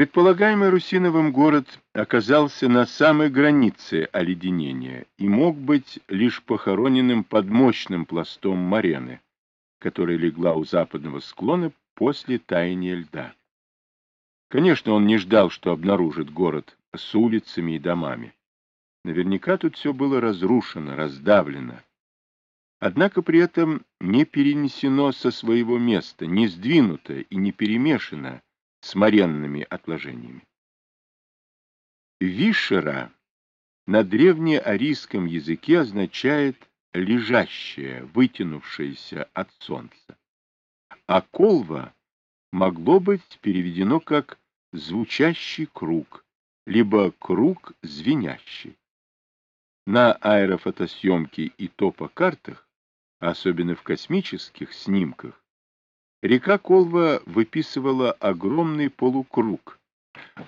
Предполагаемый Русиновым город оказался на самой границе оледенения и мог быть лишь похороненным под мощным пластом Марены, которая легла у западного склона после таяния льда. Конечно, он не ждал, что обнаружит город с улицами и домами. Наверняка тут все было разрушено, раздавлено. Однако при этом не перенесено со своего места, не сдвинуто и не перемешано, с моренными отложениями. Вишера на древнеарийском языке означает лежащее, вытянувшееся от солнца. А колва могло быть переведено как звучащий круг, либо круг звенящий. На аэрофотосъемке и топокартах, особенно в космических снимках, Река Колва выписывала огромный полукруг,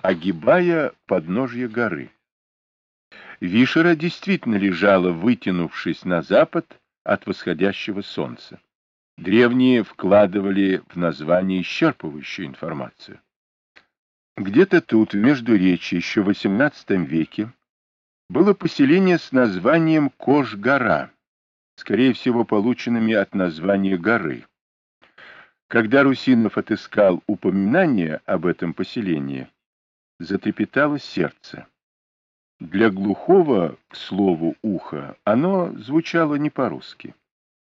огибая подножье горы. Вишера действительно лежала, вытянувшись на запад от восходящего солнца. Древние вкладывали в название исчерпывающую информацию. Где-то тут, в Междуречии, еще в XVIII веке, было поселение с названием Кож-гора, скорее всего, полученными от названия горы. Когда Русинов отыскал упоминание об этом поселении, затрепетало сердце. Для глухого, к слову, уха оно звучало не по-русски.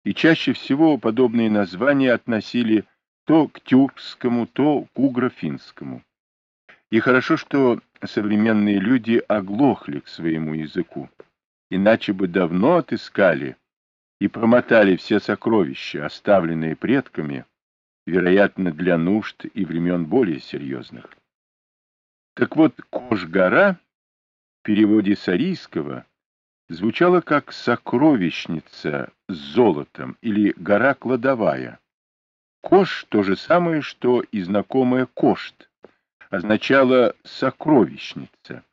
И чаще всего подобные названия относили то к тюркскому, то к угрофинскому. И хорошо, что современные люди оглохли к своему языку, иначе бы давно отыскали и промотали все сокровища, оставленные предками, вероятно, для нужд и времен более серьезных. Так вот, Кож-гора в переводе с арийского звучала как «сокровищница с золотом» или «гора кладовая». Кош — то же самое, что и знакомое «кошт», означало «сокровищница»,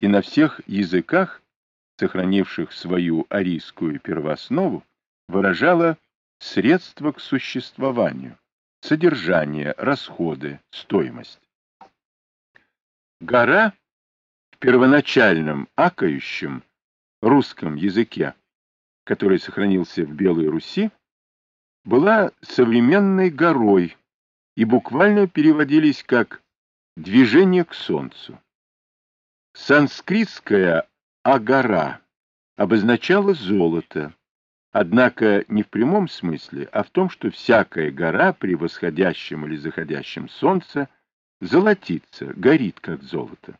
и на всех языках, сохранивших свою арийскую первооснову, выражала средство к существованию содержание, расходы, стоимость. Гора в первоначальном акающем русском языке, который сохранился в Белой Руси, была современной горой и буквально переводились как «движение к солнцу». Санскритская «агара» обозначала золото, Однако не в прямом смысле, а в том, что всякая гора при восходящем или заходящем солнце золотится, горит, как золото.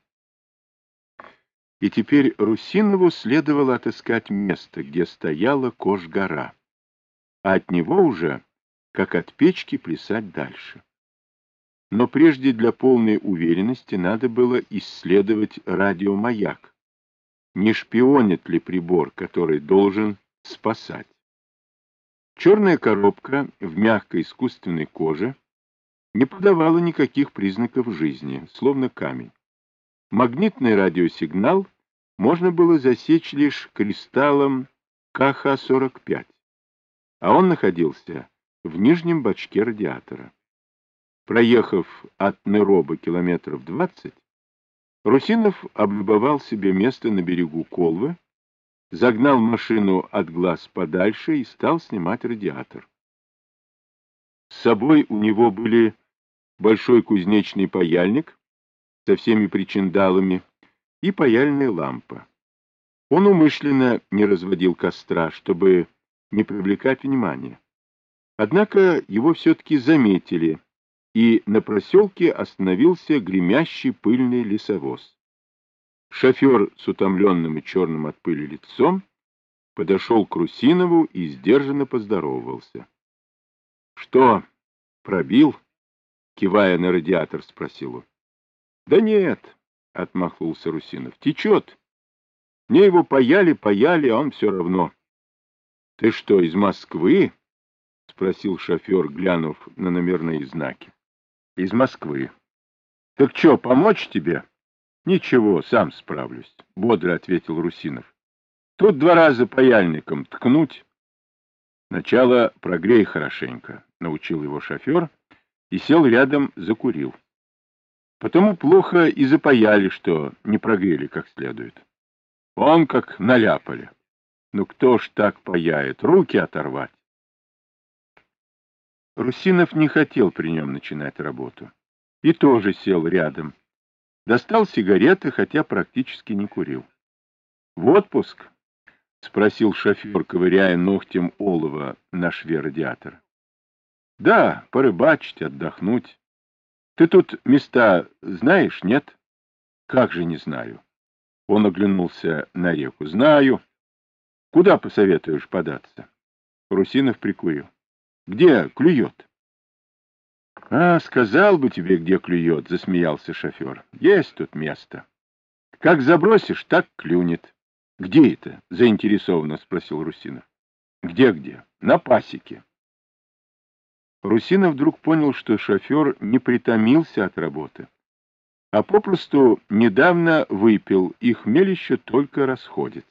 И теперь Русинову следовало отыскать место, где стояла Кож-гора, а от него уже, как от печки, плясать дальше. Но прежде для полной уверенности надо было исследовать радиомаяк. Не шпионит ли прибор, который должен спасать. Черная коробка в мягкой искусственной коже не подавала никаких признаков жизни, словно камень. Магнитный радиосигнал можно было засечь лишь кристаллом КХ-45, а он находился в нижнем бачке радиатора. Проехав от Нероба километров 20, Русинов облюбовал себе место на берегу Колвы, загнал машину от глаз подальше и стал снимать радиатор. С собой у него были большой кузнечный паяльник со всеми причиндалами и паяльная лампа. Он умышленно не разводил костра, чтобы не привлекать внимания. Однако его все-таки заметили, и на проселке остановился гремящий пыльный лесовоз. Шофер с утомленным и черным от пыли лицом подошел к Русинову и сдержанно поздоровался. — Что, пробил? — кивая на радиатор, спросил он. — Да нет, — отмахнулся Русинов, — течет. Мне его паяли, паяли, а он все равно. — Ты что, из Москвы? — спросил шофер, глянув на номерные знаки. — Из Москвы. — Так что, помочь тебе? — Ничего, сам справлюсь, — бодро ответил Русинов. Тут два раза паяльником ткнуть. Начало прогрей хорошенько, — научил его шофер и сел рядом, закурил. Потому плохо и запаяли, что не прогрели как следует. Он как наляпали. Ну кто ж так паяет? Руки оторвать. Русинов не хотел при нем начинать работу. И тоже сел рядом. Достал сигареты, хотя практически не курил. — В отпуск? — спросил шофер, ковыряя ногтем олова на шве радиатора. — Да, порыбачить, отдохнуть. Ты тут места знаешь, нет? — Как же не знаю. Он оглянулся на реку. — Знаю. Куда посоветуешь податься? Русинов прикурил. — Где клюет? — А, сказал бы тебе, где клюет, — засмеялся шофер. — Есть тут место. Как забросишь, так клюнет. — Где это? — заинтересованно спросил Русинов. — Где-где? На пасеке. Русинов вдруг понял, что шофер не притомился от работы, а попросту недавно выпил, и хмель еще только расходится.